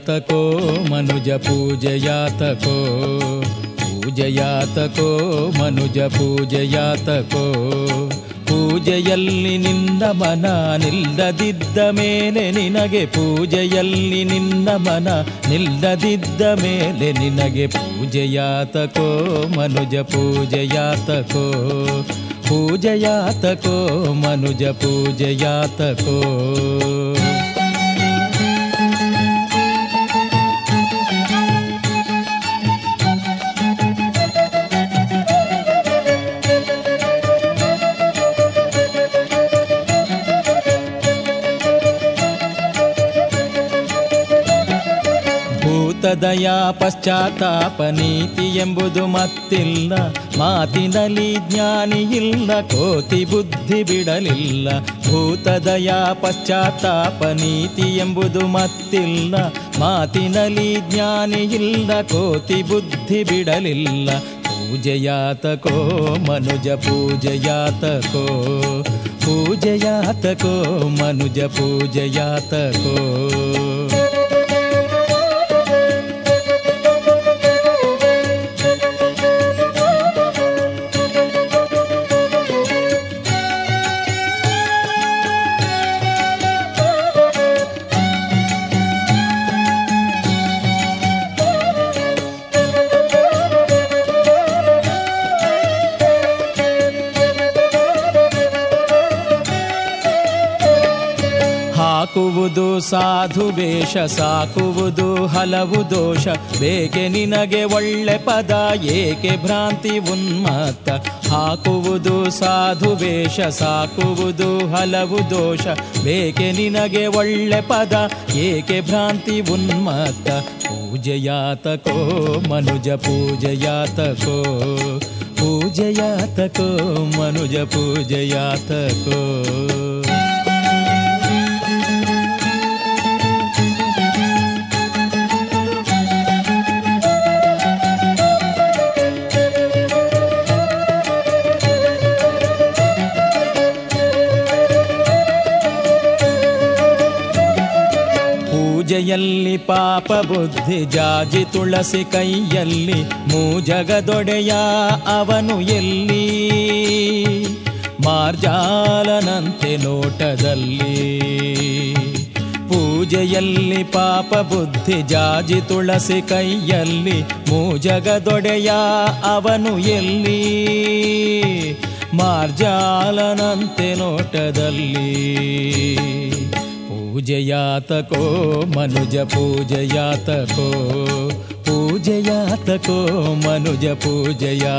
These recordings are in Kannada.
ಪೂಜೆಯಾತಕೋ ಮನುಜ ಪೂಜಯಾತಕೋ ಪೂಜಯಾತಕೋ ಮನುಜ ಪೂಜಯಾತಕೋ ಪೂಜೆಯಲ್ಲಿ ನಿನ್ನ ಮನ ನಿಲ್ಲದಿದ್ದ ಮೇಲೆ ನಿನಗೆ ಪೂಜೆಯಲ್ಲಿ ನಿನ್ನ ಮನ ನಿಲ್ಲದಿದ್ದ ಮೇಲೆ ನಿನಗೆ ಪೂಜೆಯಾತಕೋ ಮನುಜ ಪೂಜೆಯಾತಕೋ ಪೂಜೆಯಾತಕೋ ಮನುಜ ಪೂಜೆಯಾತಕೋ ಭೂತದಯ ಪಶ್ಚಾತ್ತಾಪ ನೀತಿ ಎಂಬುದು ಮತ್ತಿಲ್ಲ. ಮಾತಿನಲ್ಲಿ ಜ್ಞಾನಿ ಇಲ್ಲ ಕೋತಿ ಬುದ್ಧಿ ಬಿಡಲಿಲ್ಲ. ಭೂತದಯಾ ಪಶ್ಚಾತ್ತಾಪ ನೀತಿ ಎಂಬುದು ಮತ್ತಿಲ್ಲ. ಮಾತಿನಲ್ಲಿ ಜ್ಞಾನಿ ಇಲ್ಲ ಕೋತಿ ಬುದ್ಧಿ ಬಿಡಲಿಲ್ಲ. ಪೂಜೆಯಾತಕೋ, ಮನುಜ ಪೂಜೆಯಾತಕೋ ಪೂಜೆಯಾತಕೋ, ಮನುಜ ಪೂಜೆಯಾತಕೋ. ಹಾಕುವುದು ಸಾಧು ವೇಷ, ಸಾಕುವುದು ಹಲವು ದೋಷ. ಬೇಕೆ ನಿನಗೆ ಒಳ್ಳೆ ಪದ, ಏಕೆ ಭ್ರಾಂತಿ ಉನ್ಮತ್ತ? ಹಾಕುವುದು ಸಾಧು ವೇಷ, ಸಾಕುವುದು ಹಲವು ದೋಷ. ಬೇಕೆ ನಿನಗೆ ಒಳ್ಳೆ ಪದ, ಏಕೆ ಭ್ರಾಂತಿ ಉನ್ಮತ್ತ? ಪೂಜೆಯಾತಕೋ, ಮನುಜ ಪೂಜೆಯಾತಕೋ. ಪೂಜೆಯಾತಕೋ, ಮನುಜ ಪೂಜೆಯಾತಕೋ. ಪೂಜೆಯಲ್ಲಿ ಪಾಪ ಬುದ್ಧಿ ಜಾಜಿ ತುಳಸಿ ಕೈಯಲ್ಲಿ ಮೂಜಗದೊಡೆಯ ಅವನು ಎಲ್ಲಿ? ಮಾರ್ಜಾಲನಂತೆ ನೋಟದಲ್ಲಿ ಪೂಜೆಯಲ್ಲಿ ಪಾಪ ಬುದ್ಧಿ ಜಾಜಿ ತುಳಸಿ ಕೈಯಲ್ಲಿ ಮೂಜಗದೊಡೆಯ ಅವನು ಎಲ್ಲಿ? ಮಾರ್ಜಾಲನಂತೆ ನೋಟದಲ್ಲಿ पूजयातको मनुज पूजया पूजयातको मनुज पूजया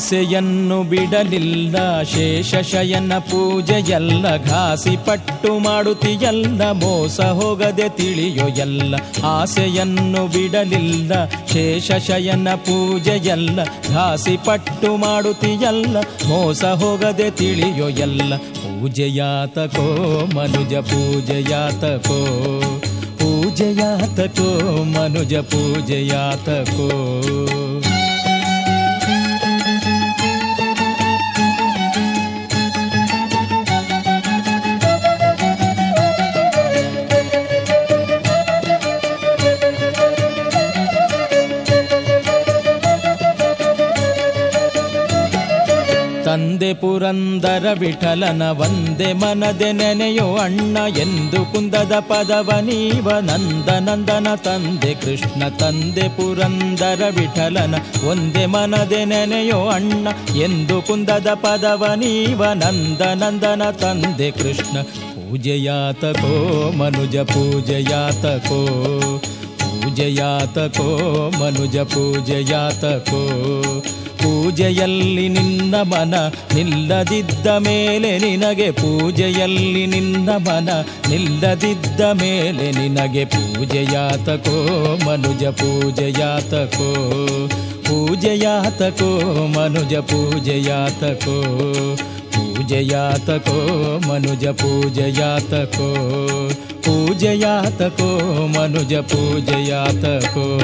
ಆಸೆಯನ್ನು ಬಿಡಲಿಲ್ಲ ಶೇಷಶಯನ ಪೂಜೆಯಲ್ಲ ಘಾಸಿ ಪಟ್ಟು ಮಾಡುತ್ತಿಯಲ್ಲ, ಮೋಸ ಹೋಗದೆ ತಿಳಿಯೋ ಎಲ್ಲ ಆಸೆಯನ್ನು ಬಿಡಲಿಲ್ಲ ಶೇಷಶಯನ ಪೂಜೆಯಲ್ಲ ಘಾಸಿ ಪಟ್ಟು ಮಾಡುತ್ತಿಯಲ್ಲ, ಮೋಸ ಹೋಗದೆ ತಿಳಿಯೋ ಎಲ್ಲ ಪೂಜೆಯಾತಕೋ ಮನುಜ ಪೂಜೆಯಾತಕೋ ಪೂಜೆಯಾತಕೋ ಮನುಜ ಪೂಜೆಯಾತಕೋ ತಂದೆ ಪುರಂದರ ವಿಠಲನ ಒಂದೆ ಮನದೆ ನೆನೆಯೋ ಅಣ್ಣ ಎಂದು ಕುಂದದ ಪದವ ನೀವ ನಂದ ನಂದನ ತಂದೆ ಕೃಷ್ಣ ತಂದೆ ಪುರಂದರ ವಿಠಲನ ಒಂದೆ ಮನದೆ ನೆನೆಯೋ ಅಣ್ಣ ಎಂದು ಕುಂದದ ಪದವ ನೀವ ನಂದ ನಂದನ ತಂದೆ ಕೃಷ್ಣ ಪೂಜೆಯಾತಕೋ ಮನುಜ ಪೂಜೆಯಾತಕೋ ಪೂಜೆಯಾತಕೋ ಮನುಜ ಪೂಜೆಯಾತಕೋ ಪೂಜೆಯಲ್ಲಿ ನಿನ್ನ ಮನ ನಿಲ್ಲದಿದ್ದ ಮೇಲೆ ನಿನಗೆ ಪೂಜೆಯಲ್ಲಿ ನಿನ್ನ ಮನ ನಿಲ್ಲದಿದ್ದ ಮೇಲೆ ನಿನಗೆ ಪೂಜೆಯಾತಕೋ, ಮನುಜ ಪೂಜೆಯಾತಕೋ ಪೂಜೆಯಾತಕೋ, ಮನುಜ ಪೂಜೆಯಾತಕೋ ಪೂಜೆಯಾತಕೋ, ಮನುಜ ಪೂಜೆಯಾತಕೋ ಪೂಜೆಯಾತಕೋ, ಮನುಜ ಪೂಜೆಯಾತಕೋ.